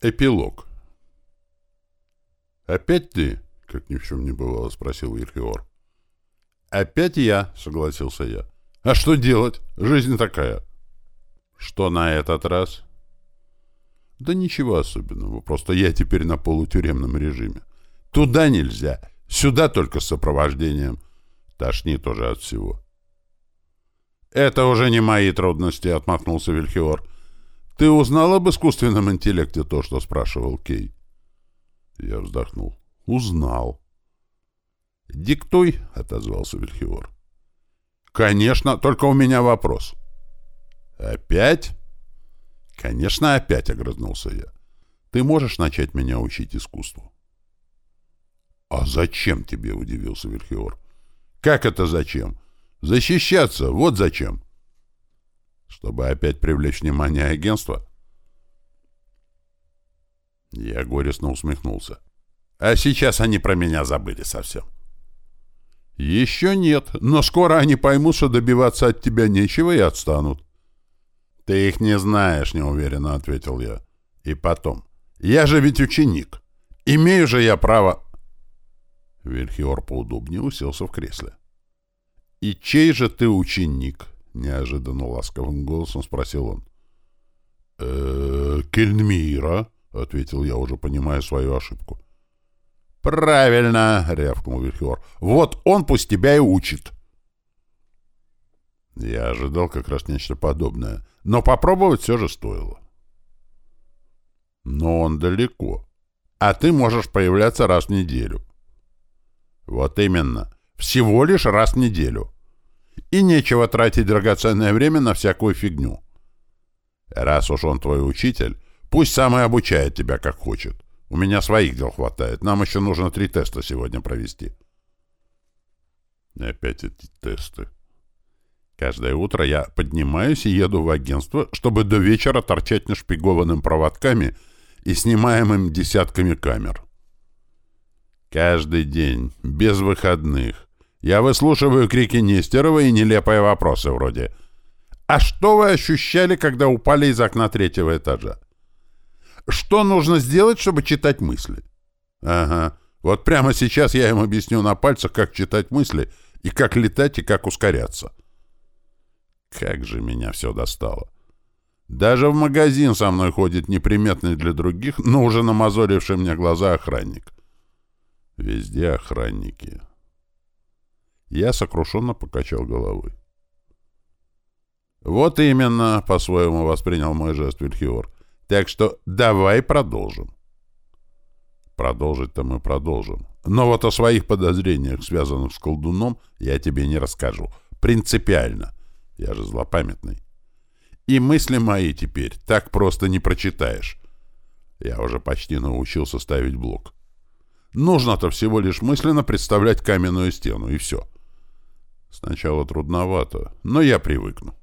Эпилог. «Опять ты?» — как ни в чем не бывало, — спросил Вильхиор. «Опять я», — согласился я. «А что делать? Жизнь такая». «Что на этот раз?» «Да ничего особенного, просто я теперь на полутюремном режиме. Туда нельзя, сюда только с сопровождением. Тошнит уже от всего». «Это уже не мои трудности», — отмахнулся Вильхиор. «Ты узнал об искусственном интеллекте то, что спрашивал Кей?» Я вздохнул. «Узнал». «Диктуй», — отозвался Вильхиор. «Конечно, только у меня вопрос». «Опять?» «Конечно, опять», — огрызнулся я. «Ты можешь начать меня учить искусству?» «А зачем тебе?» — удивился Вильхиор. «Как это зачем? Защищаться, вот зачем!» Чтобы опять привлечь внимание агентства? Я горестно усмехнулся. А сейчас они про меня забыли совсем. Еще нет, но скоро они поймут, что добиваться от тебя нечего и отстанут. Ты их не знаешь, неуверенно ответил я. И потом, я же ведь ученик. Имею же я право... Вильхиор поудобнее уселся в кресле. «И чей же ты ученик?» Неожиданно ласковым голосом спросил он. э Кельмира, ответил я, уже понимая свою ошибку. «Правильно!» — рявкнул Вильхиор. «Вот он пусть тебя и учит!» Я ожидал как раз нечто подобное, но попробовать все же стоило. «Но он далеко, а ты можешь появляться раз в неделю». «Вот именно, всего лишь раз в неделю!» И нечего тратить драгоценное время на всякую фигню. Раз уж он твой учитель, пусть сам и обучает тебя как хочет. У меня своих дел хватает. Нам еще нужно три теста сегодня провести. опять эти тесты. Каждое утро я поднимаюсь и еду в агентство, чтобы до вечера торчать нашпигованным проводками и снимаемым десятками камер. Каждый день, без выходных, я выслушиваю крики Нестерова и нелепые вопросы вроде «А что вы ощущали, когда упали из окна третьего этажа?» «Что нужно сделать, чтобы читать мысли?» «Ага, вот прямо сейчас я им объясню на пальцах, как читать мысли, и как летать, и как ускоряться». Как же меня все достало. Даже в магазин со мной ходит неприметный для других, но уже намазоливший мне глаза охранник. Везде охранники. Я сокрушенно покачал головой. «Вот именно», — по-своему воспринял мой жест Вильхиор. «Так что давай продолжим». Продолжить-то мы продолжим. Но вот о своих подозрениях, связанных с колдуном, я тебе не расскажу. Принципиально. Я же злопамятный. И мысли мои теперь так просто не прочитаешь. Я уже почти научился ставить блок. Нужно-то всего лишь мысленно представлять каменную стену, и все. Сначала трудновато, но я привыкну.